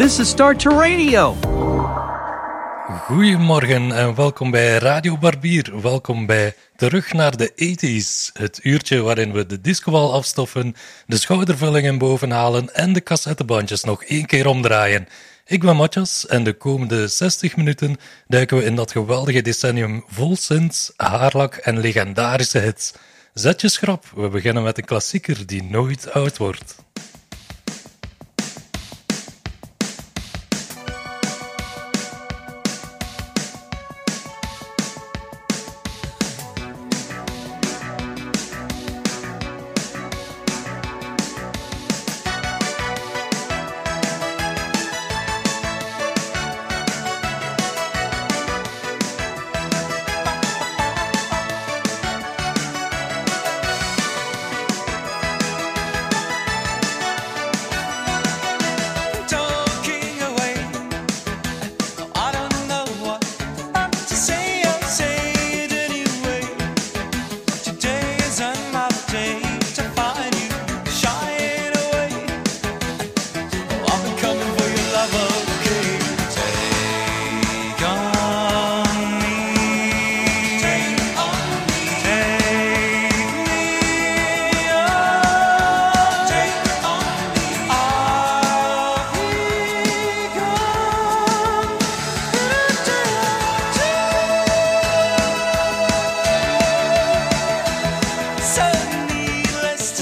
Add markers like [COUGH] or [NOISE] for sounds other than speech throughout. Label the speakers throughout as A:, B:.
A: This is Start to Radio.
B: Goedemorgen en welkom bij Radio Barbier. Welkom bij Terug naar de 80s. Het uurtje waarin we de discobal afstoffen, de schoudervullingen bovenhalen en de cassettebandjes nog één keer omdraaien. Ik ben Matjas en de komende 60 minuten duiken we in dat geweldige decennium vol synths, haarlak en legendarische hits. Zet je schrap, we beginnen met een klassieker die nooit oud wordt.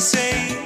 C: Say,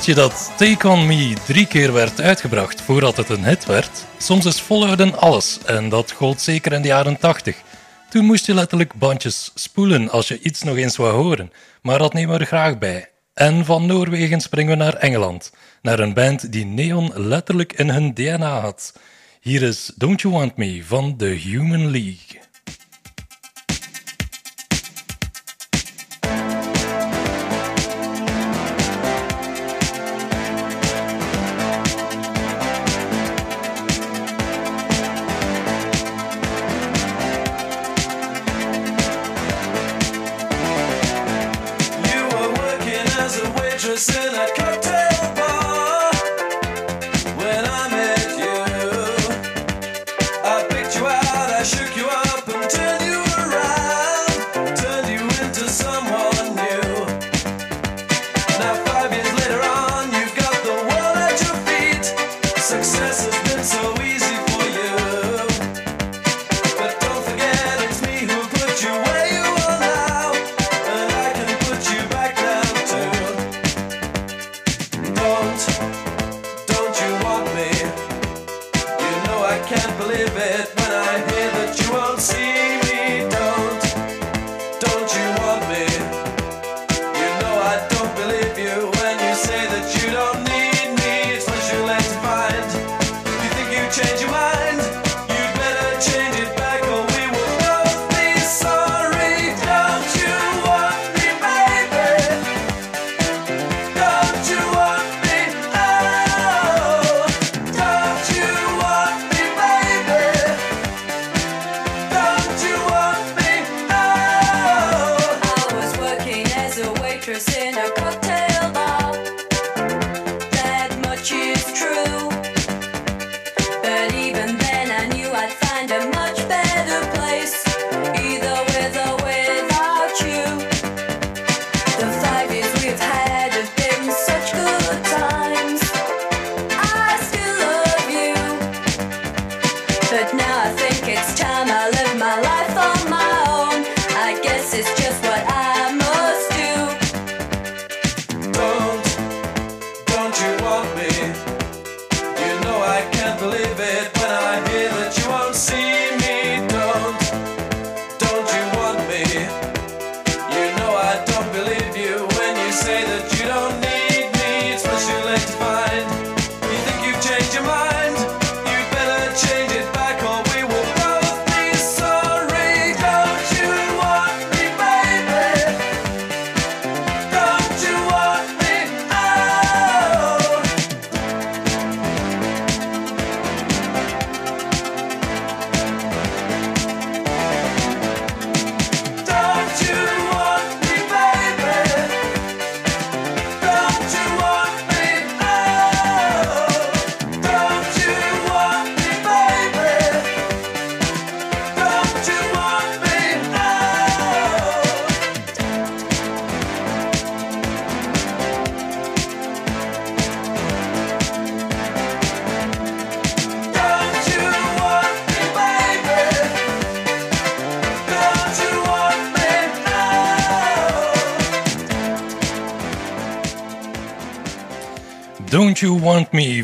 B: Wist je dat Take On Me drie keer werd uitgebracht voordat het een hit werd? Soms is volhouden alles en dat gold zeker in de jaren 80. Toen moest je letterlijk bandjes spoelen als je iets nog eens wou horen, maar dat nemen we er graag bij. En van Noorwegen springen we naar Engeland, naar een band die neon letterlijk in hun DNA had. Hier is Don't You Want Me van The Human League.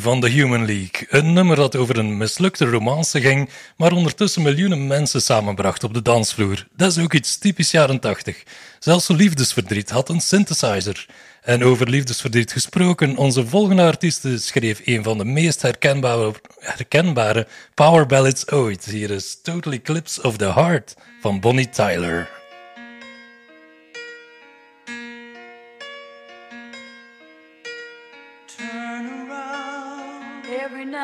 B: van The Human League. Een nummer dat over een mislukte romance ging, maar ondertussen miljoenen mensen samenbracht op de dansvloer. Dat is ook iets typisch jaren tachtig. Zelfs liefdesverdriet had een synthesizer. En over liefdesverdriet gesproken, onze volgende artieste schreef een van de meest herkenbare, herkenbare power ballads ooit. Hier is Total Eclipse of the Heart van Bonnie Tyler.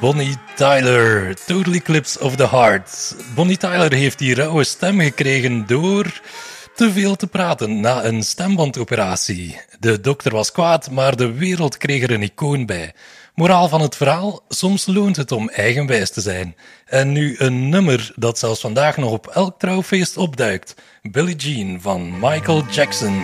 D: Bonnie Tyler. Total Eclipse of the Heart. Bonnie Tyler heeft die rauwe stem gekregen door te veel te praten na een stembandoperatie. De dokter was kwaad, maar de wereld kreeg er een icoon bij. Moraal van het verhaal: soms loont het om eigenwijs te zijn. En nu een nummer dat zelfs vandaag nog op elk trouwfeest opduikt: Billie Jean van Michael Jackson.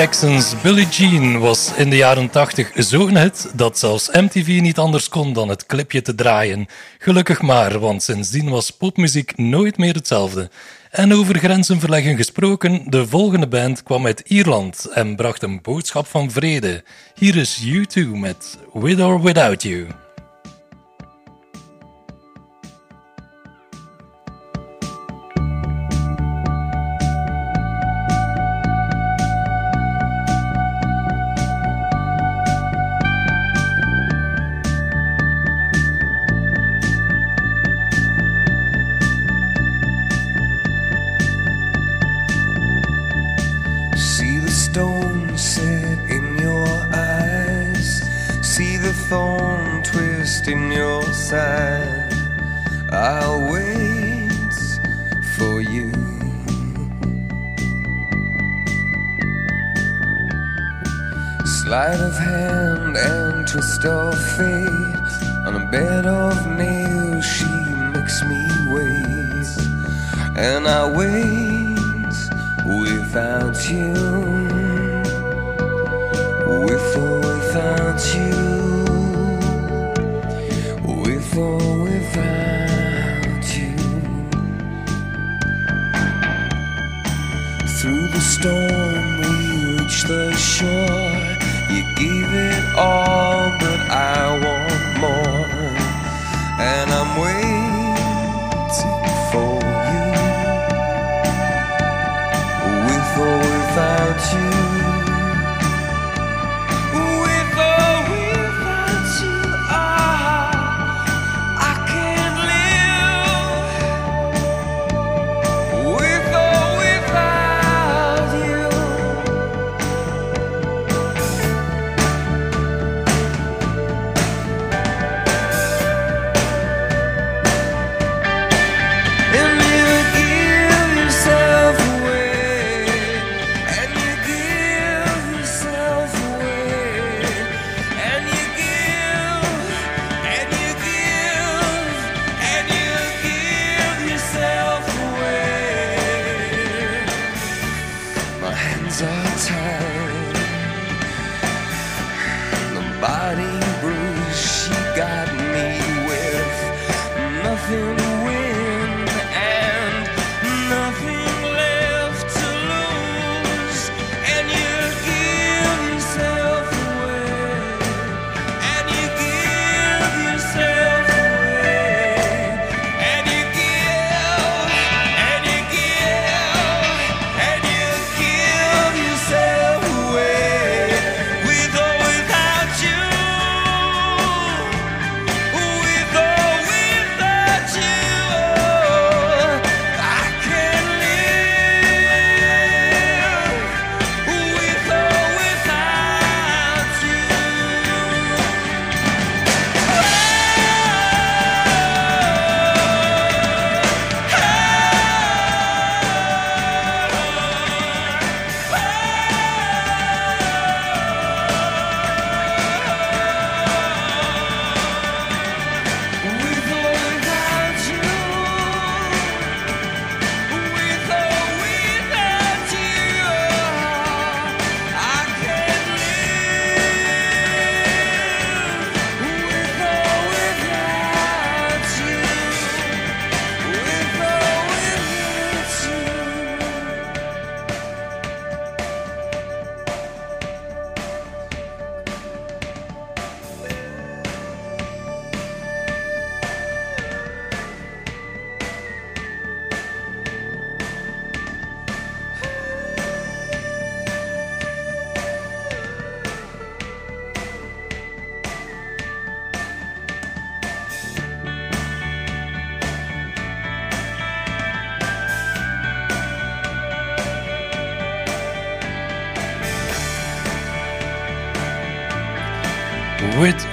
D: Jackson's Billie Jean was in de jaren 80 zo'n hit dat zelfs MTV niet anders kon dan het clipje te draaien. Gelukkig maar, want sindsdien was popmuziek nooit meer hetzelfde.
E: En over grenzen verleggen gesproken, de volgende band kwam uit Ierland en bracht een boodschap van vrede. Hier is U2 met With or Without You.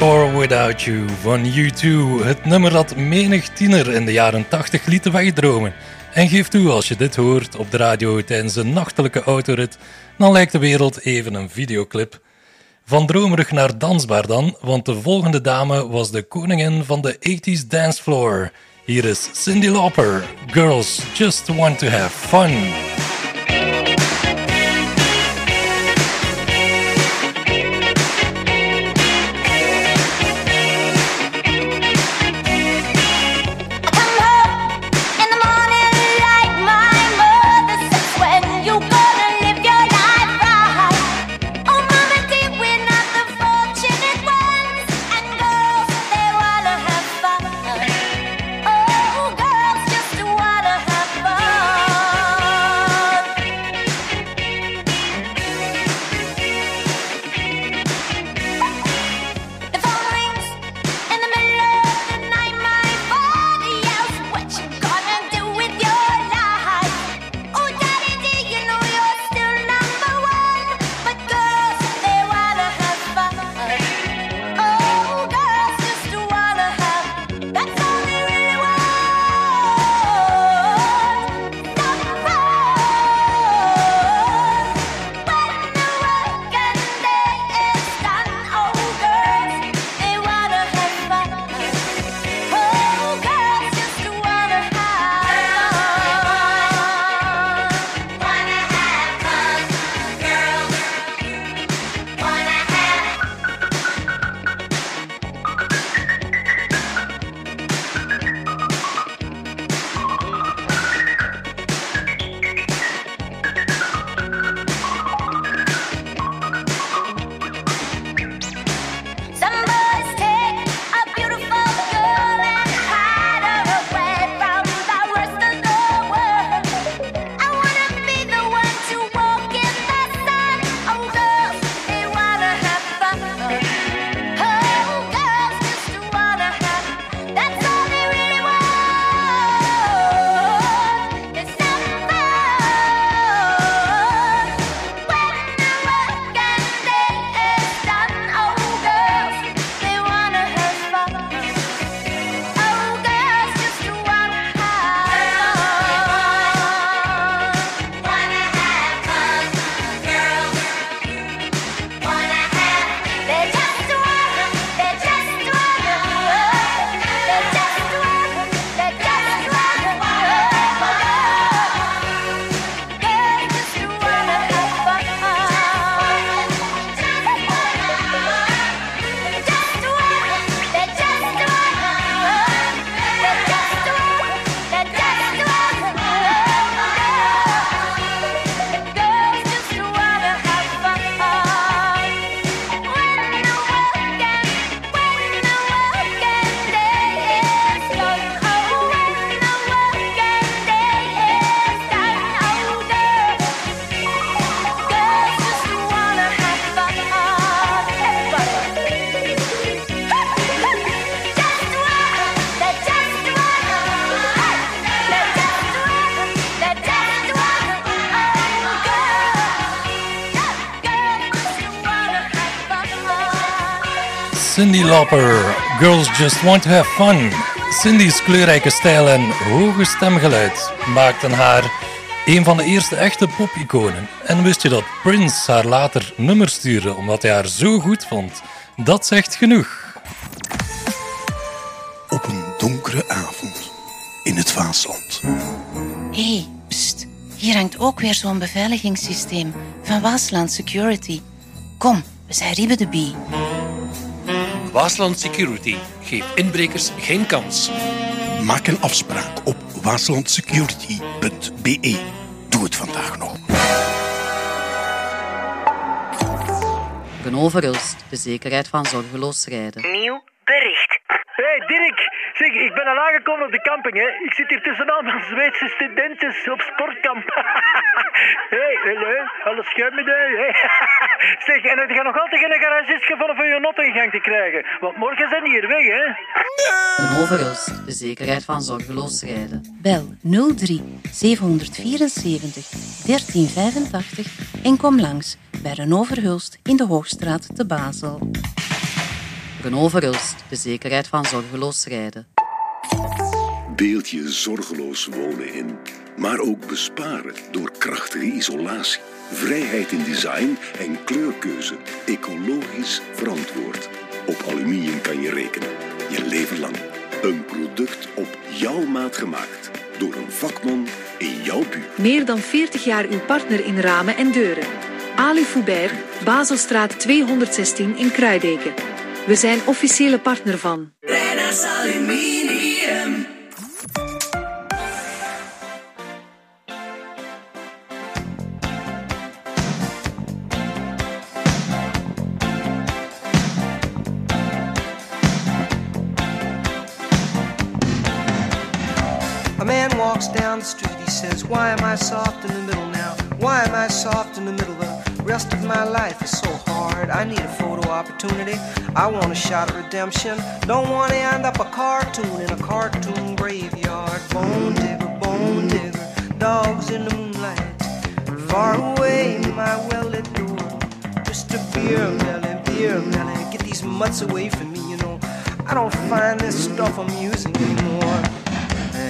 B: Or Without You
E: van U2. Het nummer dat menig tiener in de jaren 80 liet wegdromen. En geef toe, als je dit hoort op de radio tijdens een nachtelijke autorit, dan lijkt de wereld even een videoclip. Van dromerig naar dansbaar dan, want de volgende dame was de koningin van de 80s dancefloor. Hier is Cindy Lauper. Girls just want to have fun.
B: Girls Just Want to Have Fun. Cindy's kleurrijke stijl en hoge stemgeluid maakten haar een van de eerste echte pop-iconen. En wist je dat Prince haar later nummer stuurde omdat hij haar zo goed vond? Dat zegt genoeg.
F: Op een donkere avond in het Vaasland.
G: Hé, hey, pst. Hier hangt ook weer zo'n beveiligingssysteem van Waasland Security. Kom, we zijn Riebe de Bie.
H: Waasland Security geeft inbrekers geen kans.
F: Maak een afspraak op waaslandsecurity.be. Doe het vandaag nog.
I: Renault Verhulst, de zekerheid van zorgeloos rijden.
J: Nieuw bericht.
K: Hé hey Dirk, zeg, ik ben al aangekomen op de camping. Hè. Ik zit hier tussen allemaal Zweedse studenten op sportkamp. Hé, [LAUGHS] hey, hallo, alles goed met? Hey. [LAUGHS] zeg, en heb je nog altijd geen garagist gevonden voor je not in gang te krijgen? Want morgen zijn die hier weg, hè?
I: Renault Verhulst, de zekerheid van zorgeloos rijden.
G: Bel 03 774 1385 en kom langs bij Renault Verhulst in de Hoogstraat te Basel.
I: Renault Verhulst, de zekerheid van zorgeloos rijden.
L: Beeld je zorgeloos wonen in, maar ook besparen door krachtige isolatie, vrijheid in design en kleurkeuze, ecologisch verantwoord. Op aluminium kan je rekenen, je leven lang. Een product op jouw maat gemaakt, door een vakman in jouw buurt.
M: Meer dan 40 jaar uw partner in ramen en deuren. Ali Foubert, Baselstraat 216 in Kruideken. We zijn officiële partner van.
N: Renas Aluminium.
O: Man walks down the street, he says, Why am I soft in the middle now? Why am I soft in the middle? The rest of my life is so hard. I need a photo opportunity. I want a shot of redemption. Don't want to end up a cartoon in a cartoon graveyard. Bone digger, bone digger, dogs in the moonlight. Far away, my well lit door. Just a beer melon, beer melon. Get these mutts away from me, you know. I don't find this stuff amusing anymore.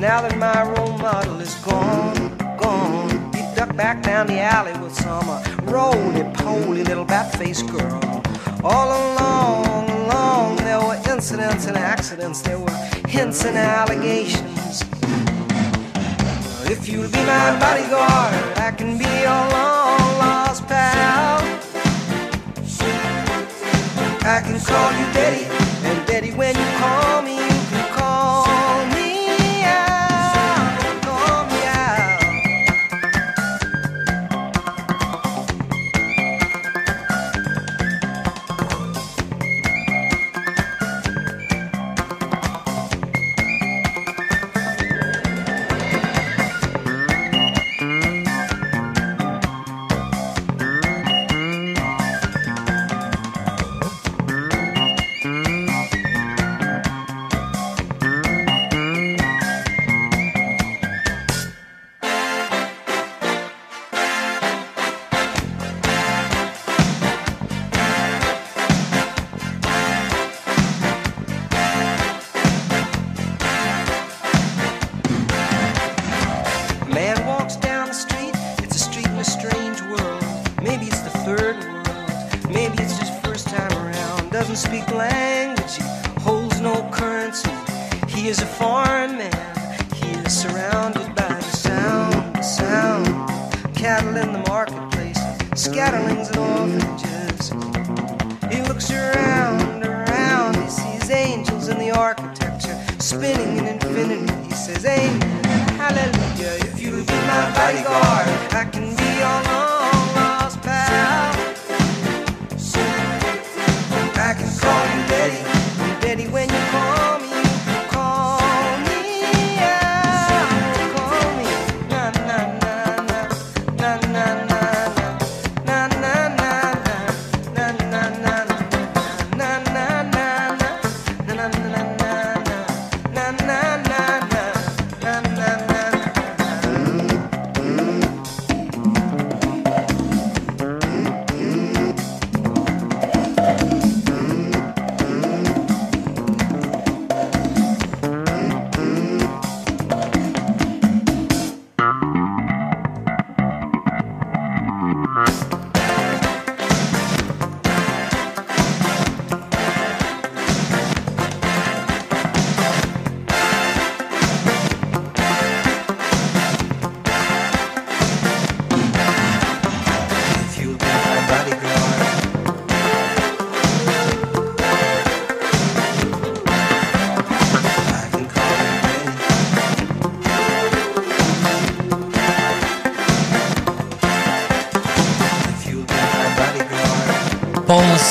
O: now that my role model is gone? Gone. He ducked back down the alley with some uh, roly poly little bat faced girl. All along, along, there were incidents and accidents, there were hints and allegations. If you'll be my bodyguard, I can be your long lost pal. I can call you Daddy,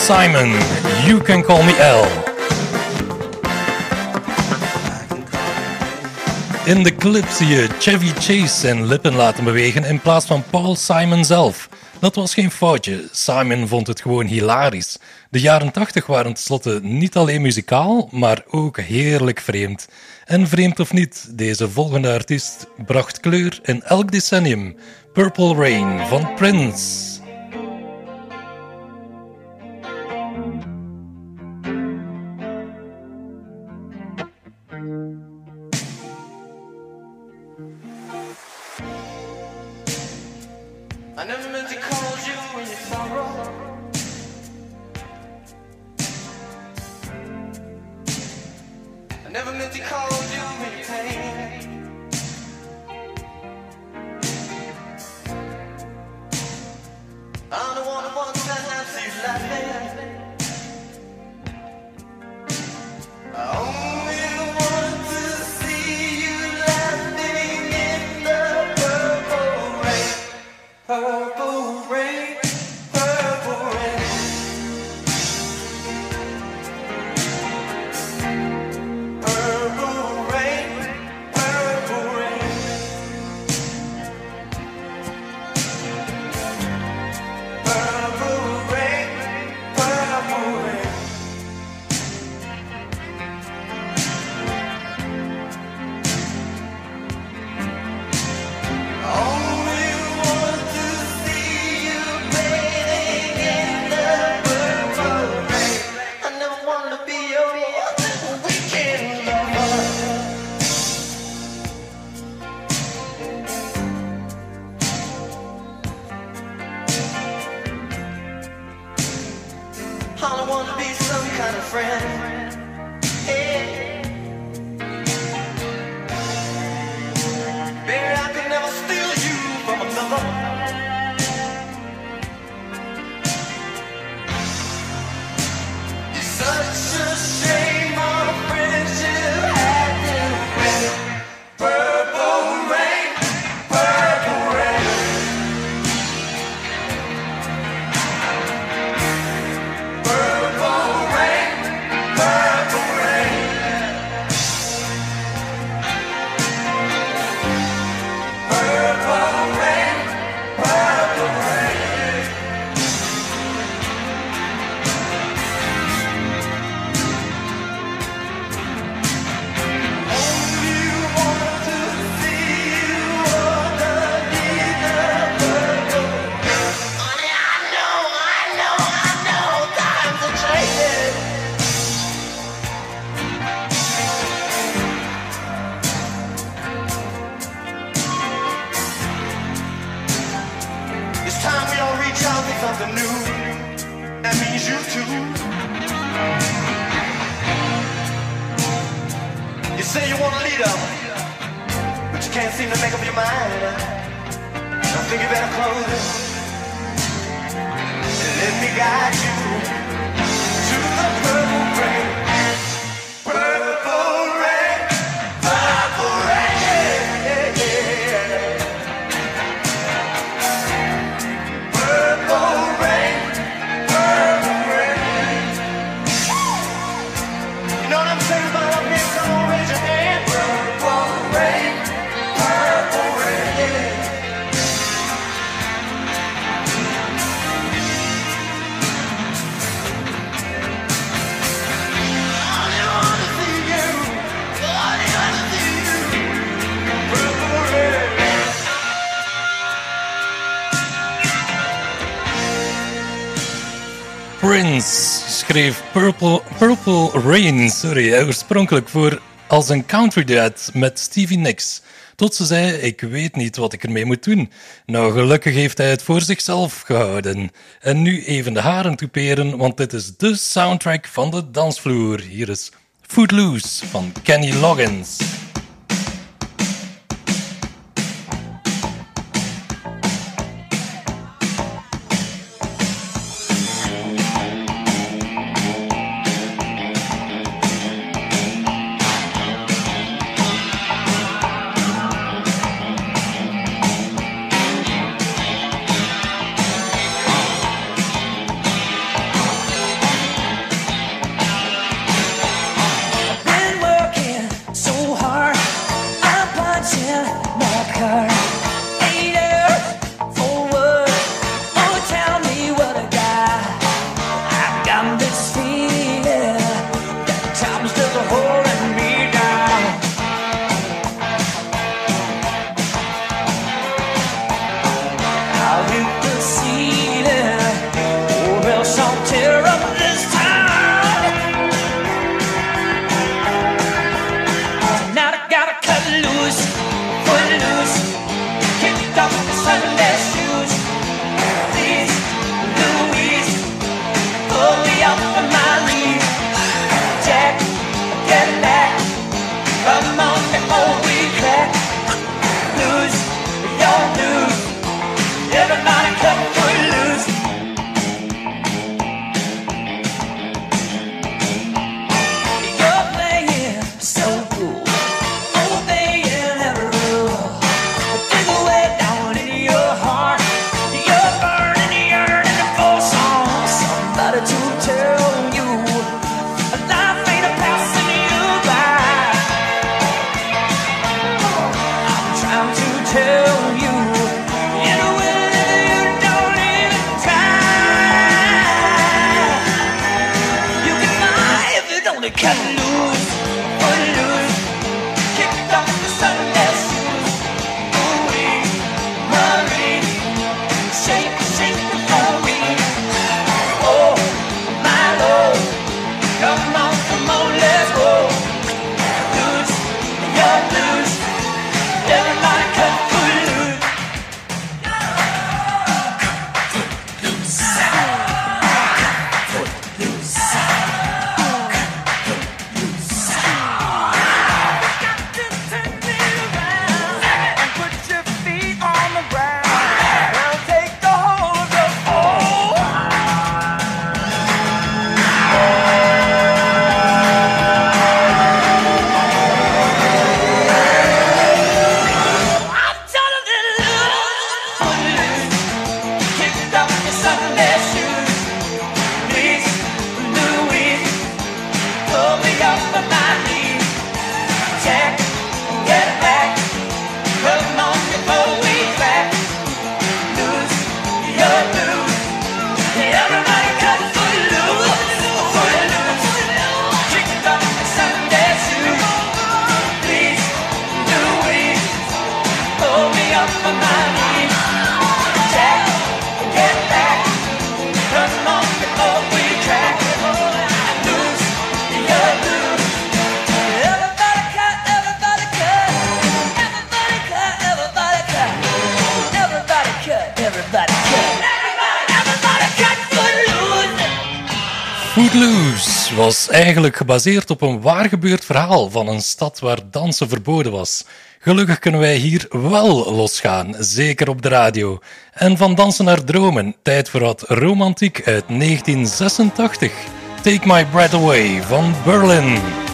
P: Simon, You Can Call Me L. In de clip zie je Chevy Chase zijn lippen laten bewegen in plaats van Paul Simon zelf. Dat was geen foutje, Simon vond het gewoon hilarisch. De jaren 80 waren tenslotte niet alleen muzikaal, maar ook heerlijk vreemd. En vreemd of niet, deze volgende artiest bracht kleur in elk decennium. Purple Rain van Prince. Yes, schreef Purple, Purple Rain sorry, oorspronkelijk voor als een country duet met Stevie Nicks. Tot ze zei, ik weet niet wat ik ermee moet doen. Nou, gelukkig heeft hij het voor zichzelf gehouden. En nu even de haren toeperen, want dit is de soundtrack van de dansvloer. Hier is Footloose van Kenny Loggins.
A: Clues was eigenlijk gebaseerd op een waargebeurd verhaal van een stad waar dansen verboden was. Gelukkig kunnen wij hier wel losgaan, zeker op de radio. En van dansen naar dromen, tijd voor wat romantiek uit 1986. Take My Breath Away van Berlin.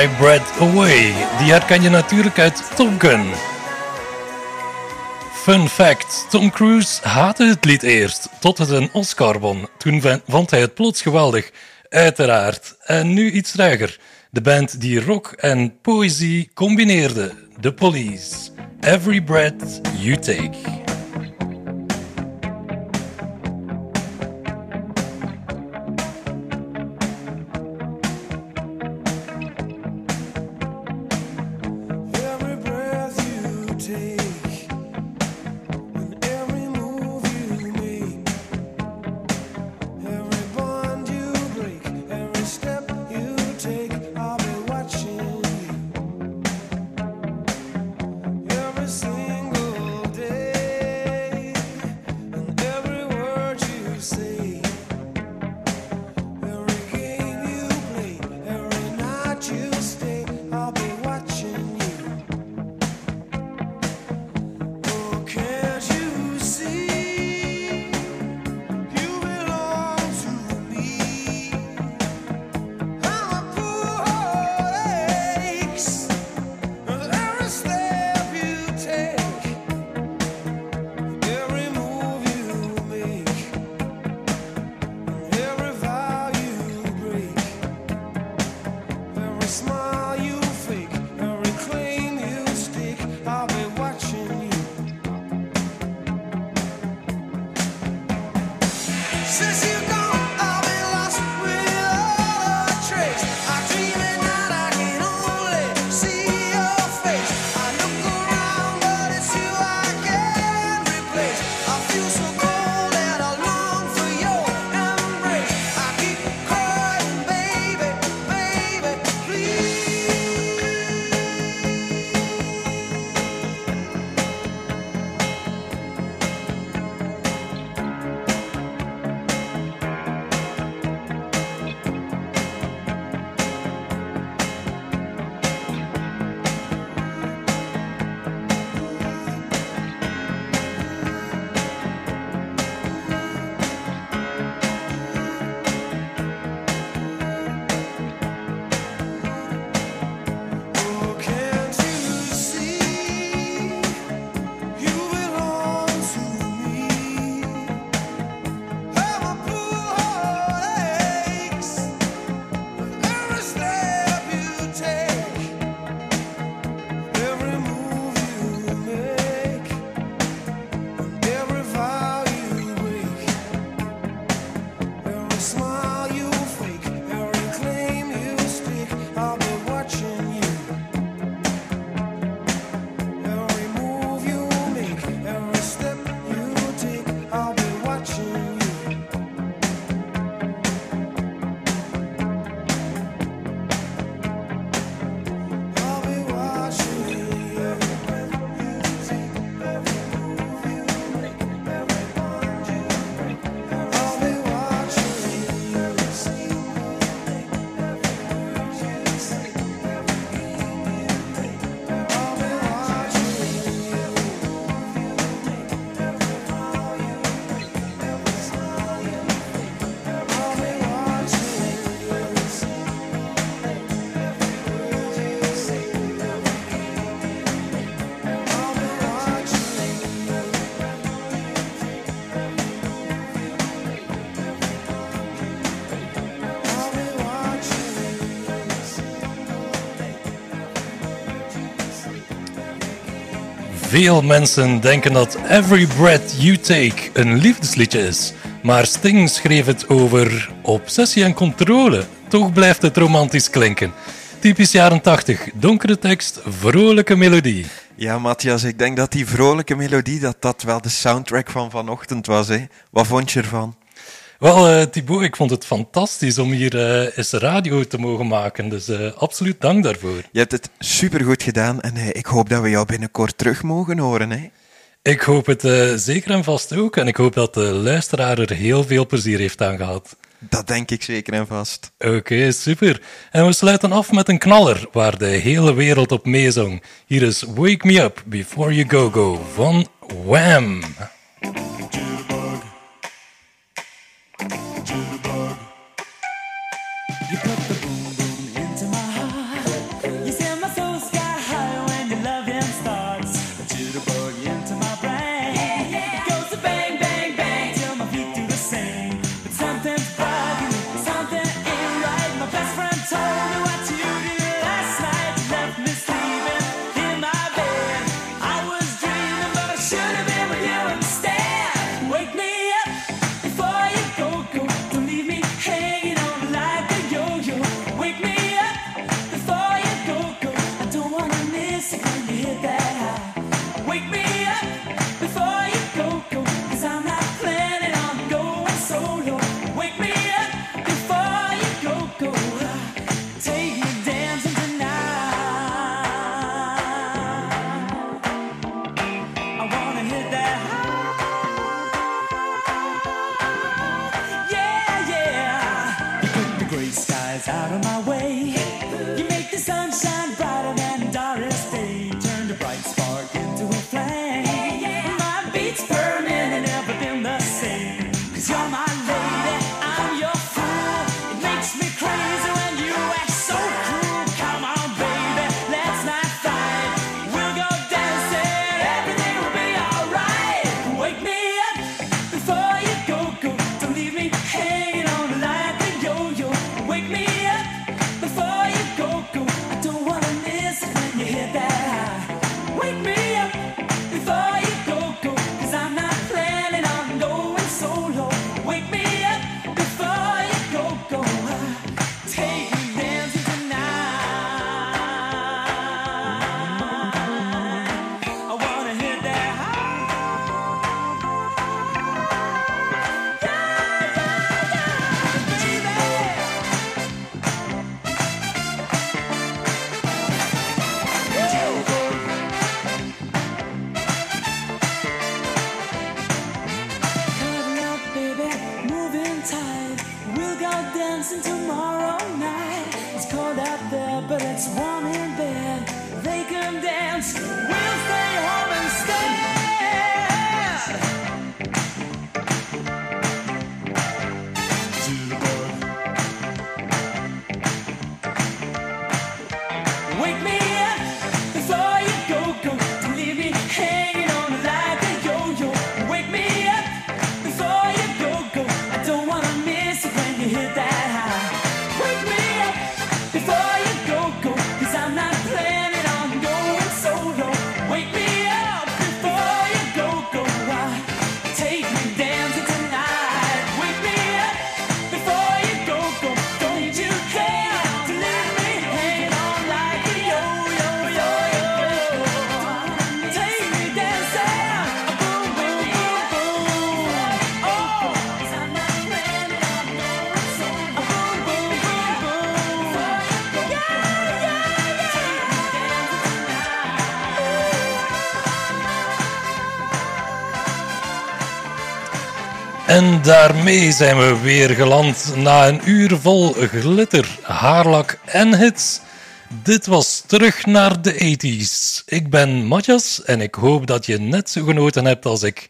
B: My Breath Away.
A: Die herken je natuurlijk uit Tonken. Fun fact, Tom Cruise haatte het lied eerst, tot het een Oscar won. Toen vond hij het plots geweldig, uiteraard. En nu iets ruiger. De band die rock en poëzie combineerde, The Police. Every Breath You Take.
C: Veel mensen denken dat Every Breath You Take een liefdesliedje is. Maar Sting schreef het over obsessie en controle. Toch blijft het romantisch klinken. Typisch jaren 80, donkere tekst, vrolijke melodie.
Q: Ja, Matthias, ik denk dat die vrolijke melodie, dat dat wel de soundtrack van vanochtend was. Hè? Wat vond je ervan?
C: Wel, eh Thibaut, ik vond het fantastisch om hier eh, eens radio te mogen maken. Dus eh, absoluut dank daarvoor.
Q: Je hebt het supergoed gedaan en ik hoop dat we jou binnenkort terug mogen horen. Hè?
C: Ik hoop het zeker en vast ook. En ik hoop dat de luisteraar er heel veel plezier heeft aan gehad.
Q: Dat denk ik zeker en vast.
C: Oké, super. En we sluiten af met een knaller waar de hele wereld op meezong. Hier is Wake Me Up Before You Go Go van Wham. Daarmee zijn we weer geland na een uur vol glitter, haarlak en hits. Dit was terug naar de 80s. Ik ben Matjas en ik hoop dat je net zo genoten hebt als ik.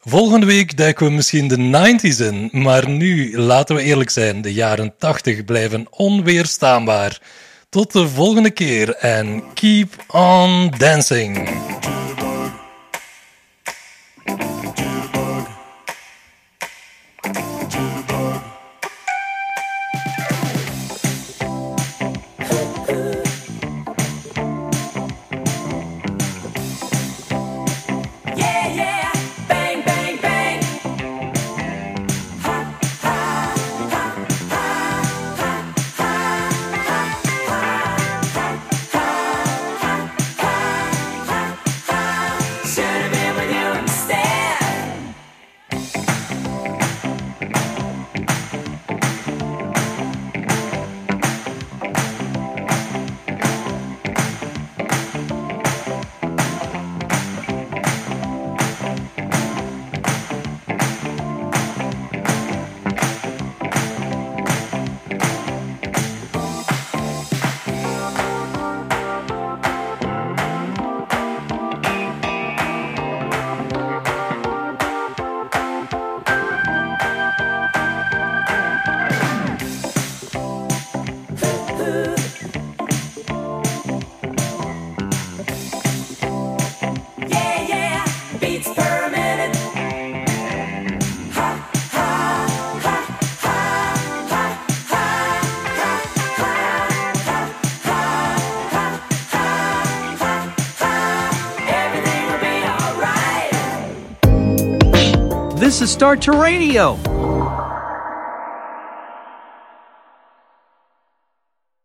C: Volgende week duiken we misschien de 90s in, maar nu, laten we eerlijk zijn, de jaren 80 blijven onweerstaanbaar. Tot de volgende keer en keep on dancing.
R: Start to Radio.